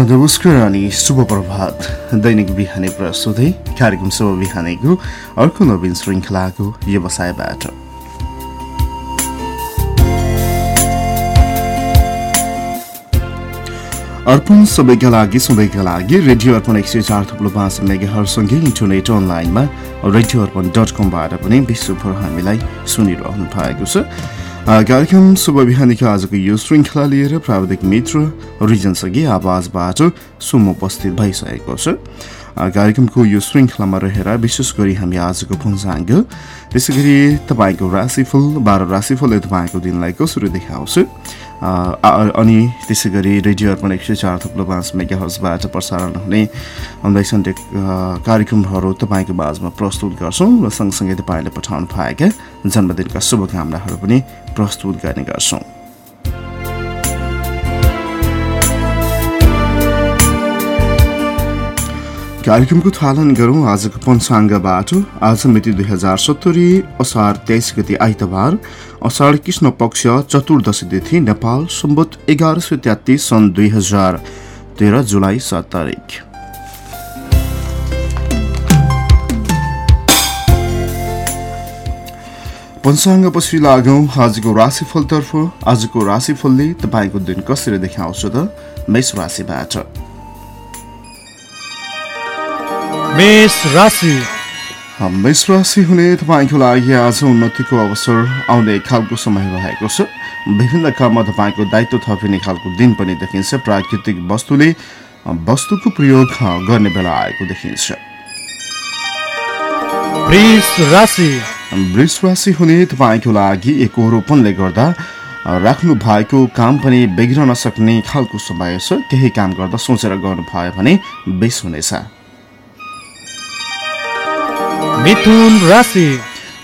नमस्कार अनि शुभ प्रभात दैनिक बिहानै प्रस्तुतै कार्यक्रम शुभ बिहानीको अर्को नवीन श्रृङ्खलाको व्यवसायबाट अर्पण सबैका लागि सधैँका लागि रेडियो अर्पण एक सय चार थुप्रो पाँच मेगाहरूसँगै इन्टरनेट अनलाइनमा रेडियो अर्पण डट कमबाट पनि विश्वभर हामीलाई सुनिरहनु भएको छ कार्यक्रम शुभ बिहानीको आजको यो श्रृङ्खला लिएर प्राविधिक मित्र रिजनसँगै आवाजबाट सुम उपस्थित भइसकेको छ। कार्यक्रमको यो श्रृङ्खलामा रहेर विशेष गरी हामी आजको पुञ्जाङ्ग त्यसै गरी तपाईँको राशिफल बाह्र राशिफलले तपाईँको दिनलाई कसरी देखाउँछ? अनि त्यसै गरी रेडियो अर्पण एक सय चार थुप्रो पाँच मेगा हजबाट प्रसारण हुने दैसन्टेक कार्यक्रमहरू तपाईँको बाजमा प्रस्तुत गर्छौँ र सँगसँगै तपाईँले पठाउनु पाएका जन्मदिनका शुभकामनाहरू पनि प्रस्तुत गर्ने गर्छौँ। कार्यक्रमको थालन गरौँ आजको पञ्चाङ्गबाट आज मिति दुई हजार सत्तरी असार तेइस गति आइतबार। असार कृष्ण पक्ष चतुर्दशी तिथि नेपाल सम्बत एघार सय तेत्तिस सन् दुई हजार तेह्र जुलाई सात तारिक पञ्चाङ्गपछि लागौँ आजको राशिफलतर्फ। आजको राशिफलले तपाईँको दिन कसरी देखाउँछ त? मेष राशिबाट मेष राशि। मेष राशि हुने तपाईँको लागि आज उन्नतिको अवसर आउने खालको समय रहेको छ। विभिन्न काममा तपाईँको दायित्व थपिने खालको दिन पनि देखिन्छ। प्राकृतिक वस्तुले वस्तुको प्रयोग गर्ने बेला आएको देखिन्छ। वृष राशि। हुने तपाईँको लागि एकहोरोपनले गर्दा राख्नु भएको काम पनि बिग्रन सक्ने खालको समय छ। केही काम गर्दा सोचेर गर्नुभयो भने बेस हुनेछ। मिथुन राशि।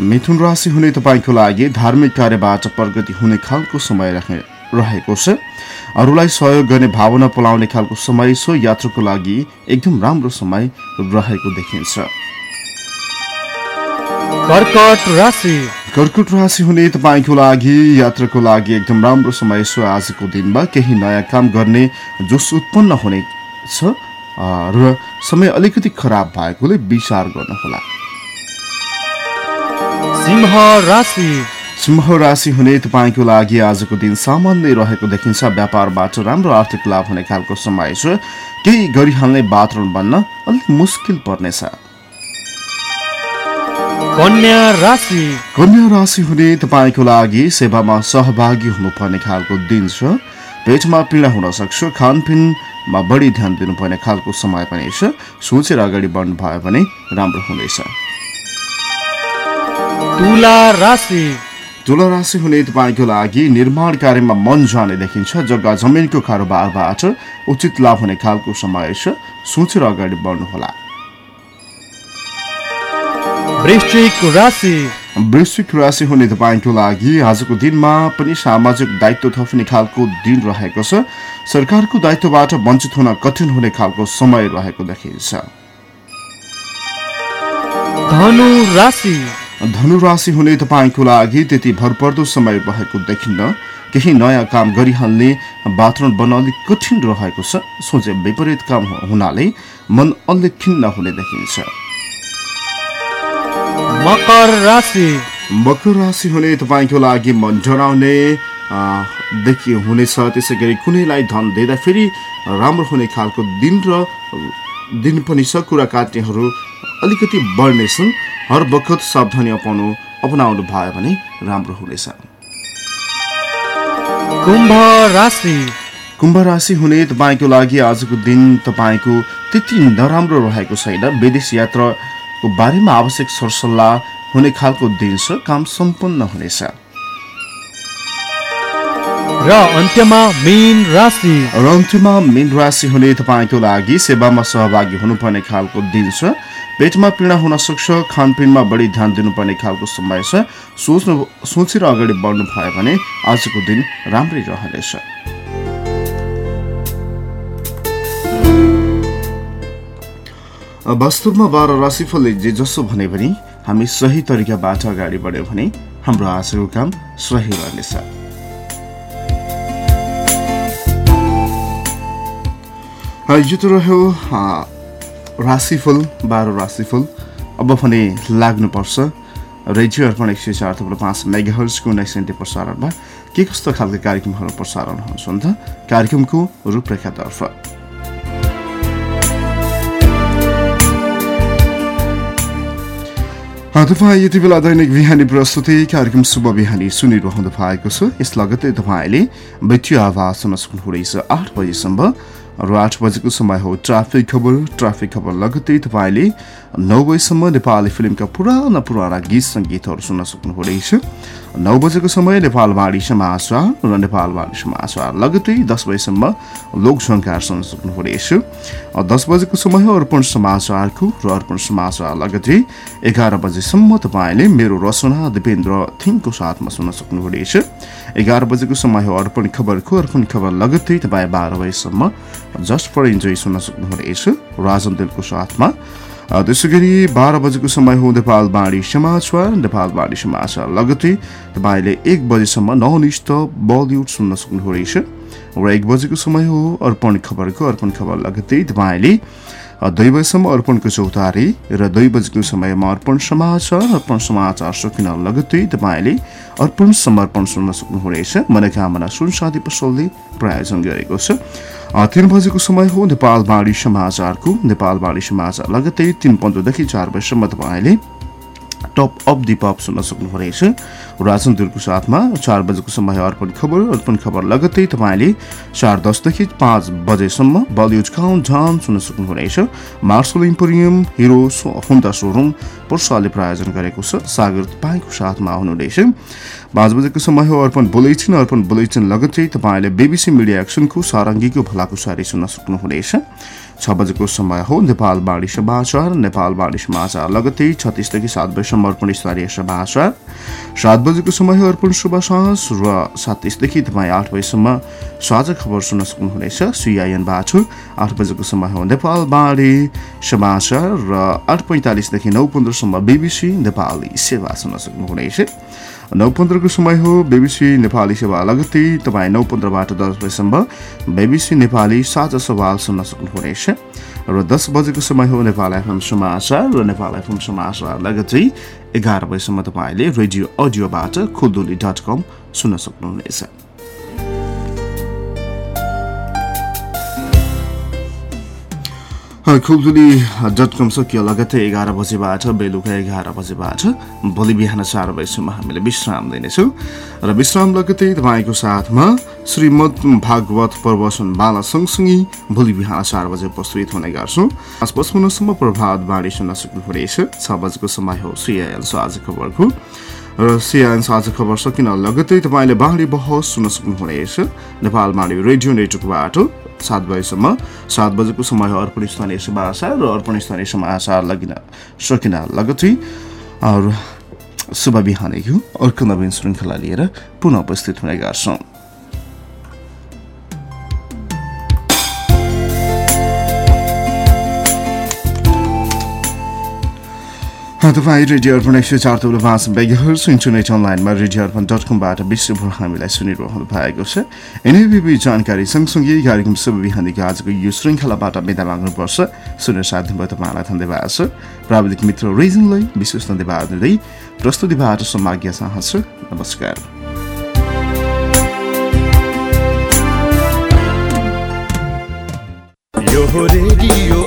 मिथुन राशि हुने तपाईँको लागि धार्मिक कार्यबाट प्रगति हुने खालको समय रहेको छ। अरूलाई सहयोग गर्ने भावना पलाउने खालको समय छ यात्राको लागि एकदम राम्रो समय रहेको देखिन्छ। कर्कट राशि। कर्कट राशि हुने तपाईँको लागि यात्राको लागि एकदम राम्रो समय छ आजको दिनमा केही नयाँ काम गर्ने जोस उत्पन्न हुने छ र समय अलिकति खराब भएकोले विचार गर्नुहोला। सिंह राशि। सिंह राशि हुने तपाईँको लागि आजको दिन सामान्य रहेको देखिन्छ। व्यापारबाट राम्रो आर्थिक लाभ हुने खालको समय छ। केही गरिहाल्ने वातावरण बन्न अलिक मुस्किल पर्नेछ। कन्या राशि। कन्या राशि हुने तपाईँको लागि सेवामा सहभागी हुनुपर्ने खालको दिन छ। पेटमा पीडा हुन सक्छ। खानपिनमा बढी ध्यान दिनुपर्ने खालको समय पनि छ। सोचेर अगाडि बढ्नु भयो भने राम्रो हुनेछ। तुला राशि। तुला राशि हुने तपाईँको लागि निर्माण कार्यमा मन जाने देखिन्छ जग्गा जमिनको कारोबारबाट उचित लाभ हुने खालको समय छ। सोचेर अगाडि बढ्नुहोला। वृश्चिक राशि। वृश्चिक राशि हुने तपाईँको लागि आजको दिनमा पनि सामाजिक दायित्व थप्ने खालको दिन रहेको छ। सरकारको दायित्वबाट वञ्चित हुन कठिन हुने खालको समय रहेको देखिन्छ। धनु राशि धनु राशि हुने तपाईँको लागि त्यति भरपर्दो समय रहेको देखिन्न। केही नयाँ काम गरिहाल्ने वातावरण बन्न अलिक कठिन रहेको छ। सोचे विपरीत काम हुनाले मन अलिक खिन्न हुने देखिन्छ। मकर राशि। मकर राशि हुने तपाईँको लागि मन जनाउने देखि हुनेछ। त्यसै गरी कुनैलाई धन दिँदा फेरि राम्रो हुने खालको दिन र दिन पनि छ कुरा काट्नेहरू अलिकति बढ्नेछन्। हर बखत सावधानी अपाउनु अपनाउनु भयो भने राम्रो हुनेछ। कुम्भ राशि। कुम्भ राशि हुने तपाईँको लागि आजको दिन तपाईँको त्यति नराम्रो रहेको छैन। विदेश यात्राको बारेमा आवश्यक सरसल्लाह हुने खालको दिन छ। काम सम्पन्न हुनेछ। र अन्त्यमा मेन राशि। र अन्त्यमा मेन राशि हुने तपाईँको लागि सेवामा सहभागी हुनुपर्ने खालको दिन छ। पेटमा पीडा हुन सक्छ खानपिनमा बढी ध्यान दिनुपर्ने खालको समय छ। सोच्नु सोचेर अगाडि बढ्नु भयो भने आजको दिन राम्रै रहनेछ। वास्तवमा बाह्र राशिफलले जे जसो भने पनि हामी सही तरिकाबाट अगाडि बढ्यौँ भने हाम्रो आजको काम सही रहनेछ। यो त रह्यो राशिफल बाह्र राशिफल। अब भने लाग्नुपर्छ। रेडियो अर्पण एक सय चार थप्लो पाँच मेगाहर्सको उन्नाइस सेन्टी प्रसारणमा। के कस्तो खालको कार्यक्रमहरू प्रसारण हुन्छन् त कार्यक्रमको रूपरेखातर्फ। तपाईँ यति बेला दैनिक बिहानी प्रस्तुति कार्यक्रम शुभ बिहानी सुनिरहनु भएको छ। यस लगतै तपाईँले वित्तीय आवाज सुन्न सक्नुहुनेछ। आठ बजीसम्म र आठ बजेको समय हो। ट्राफिक खबर ट्राफिक खबर लगत्तै तपाईँले नौ बजीसम्म नेपाली फिल्मका पुराना पुराना गीत सङ्गीतहरू सुन्न सक्नुहुनेछ। नौ बजेको समय नेपालवाणी समाचार र नेपालवाणी समाचार लगत्तै दस बजीसम्म लोकसङ्कार सुन्न सक्नुहुनेछ दस बजेको समय अर्पण समाचारको र अर्पण समाचार लगत्तै एघार बजेसम्म तपाईँले मेरो रचना दिपेन्द्र थिङको साथमा सुन्न सक्नुहुनेछ एघार बजेको समय अर्पण खबरको अर्पण खबर लगत्तै तपाईँ बाह्र बजीसम्म जस्ट फर इन्जोय सुन्न सक्नुहुनेछ राजन दिलको साथमा त्यसै गरी बाह्र बजेको समय हो नेपाल बाणी समाचार नेपाल बाणी समाचार लगतै तपाईँले एक बजेसम्म ननिष्ठ बलिउड सुन्न सक्नुहुनेछ। र एक बजेको समय हो अर्पण खबरको अर्पण खबर लगतै तपाईँले दुई बजीसम्म अर्पणको चौतारी र दुई बजेको समयमा अर्पण समाचार अर्पण समाचार सकिन लगत्तै तपाईँले अर्पण समर्पण सुन्न सक्नुहुनेछ। मनोकामना सुनसादी पसलले प्रायोजन गरेको छ। तिन बजेको समय हो नेपाल बाणी समाचारको। नेपाल बाणी समाचार लगत्तै तिन पन्ध्रदेखि चार बजीसम्म तपाईँले टप अफ दि पप सुन्न सक्नुहुनेछ। राजन दुर्गको साथमा चार बजेको समय अर्पण खबर अर्पण खबर लगत्तै तपाईँले चार दसदेखि पाँच बजेसम्म बलिउड काउन्ट डाउन सुन्न सक्नुहुनेछ। मार्सल इम्पोरियम हिरो हुन्दा सोरुम पर्साले प्रायोजन गरेको छ। सागर तपाईँको साथमा हुनुहुनेछ। पाँच बजेको समय हो अर्पण बुलेटिन। अर्पण बुलेटिन लगत्तै तपाईँले बिबिसी मिडिया एक्सनको सारङ्गीको भलाकुसारी सुन्न सक्नुहुनेछ। छ बजेको समय हो। नेपाल बाणी समाचार नेपाल बाणी समाचार लगत्तै छत्तिसदेखि सात बजीसम्म अर्पण स्तरीय समाचार सात बजेको समय हो अर्पण शुभ साँझ र सात तिसदेखि तपाईँ आठ बजीसम्म साझा खबर सुन्न सक्नुहुनेछ। सिआइएनबाट आठ बजेको समय हो नेपाल बाणी समाचार र आठ पैँतालिसदेखि नौ पन्ध्रसम्म बिबिसी नेपाली सेवा सुन्न सक्नुहुनेछ। नौ पन्ध्रको समय हो। बेबिसी नेपाली सेवा लगत्तै तपाईँ नौ पन्ध्रबाट दस बजीसम्म बेबिसी नेपाली साझा सवाल सुन्न सक्नुहुनेछ। र दस बजेको समय हो नेपाल एफएम समाचार र नेपाल एफएम समाचार लगत्तै एघार बजीसम्म तपाईँले रेडियो अडियोबाट खुलदुली डट कम सुन्न सक्नुहुनेछ। खुलदुली डट कम सकियो लगत्तै एघार बजेबाट बेलुका एघार बजेबाट। भोलि बिहान चार बजीसम्म हामीले विश्राम दिनेछौँ। र विश्राम लगत्तै तपाईँको साथमा श्रीमद भागवत प्रवचन बाला सँगसँगै भोलि बिहान चार बजे उपस्थित हुने गर्छौँ। आज पचपन्नसम्म प्रभात बाणी सुन्न सक्नुहुनेछ। छ बजेको समय हो सिआइएल आज खबरको। र सिआइएन आज खबर सकिन लगत्तै तपाईँले बाँडी बहस सुन्न सक्नुहुनेछ। नेपाल बाँडी रेडियो नेटवर्कबाट सात बजीसम्म। सात बजेको समय हो अर्पण स्थानीय समाचार र अर्पण स्थानीय समाचार लगिन सकिन लगतै शुभ बिहानै अर्को नवीन श्रृङ्खला लिएर पुनः उपस्थित हुने गर्छौँ। तपाईँ रेडियो अर्पण एक सय चार तब्लो पाँच मेगाहर्स इन्टरनेट अनलाइनमा रेडियो अर्पण डट कमबाट विश्वभर हामीलाई सुनिरहनु भएको छ। एनएबिबी जानकारी सँगसँगै कार्यक्रम शुभ बिहानीको आजको यो श्रृङ्खलाबाट बिदा माग्नुपर्छ। सुनेर साथ दिनुभयो तपाईँलाई धन्यवाद छ। प्राविधिक मित्र रिजनलाई विशेष धन्यवाद दिँदै प्रस्तुतिबाट समाज्ञा चाहन्छु नमस्कार। यो रेडियो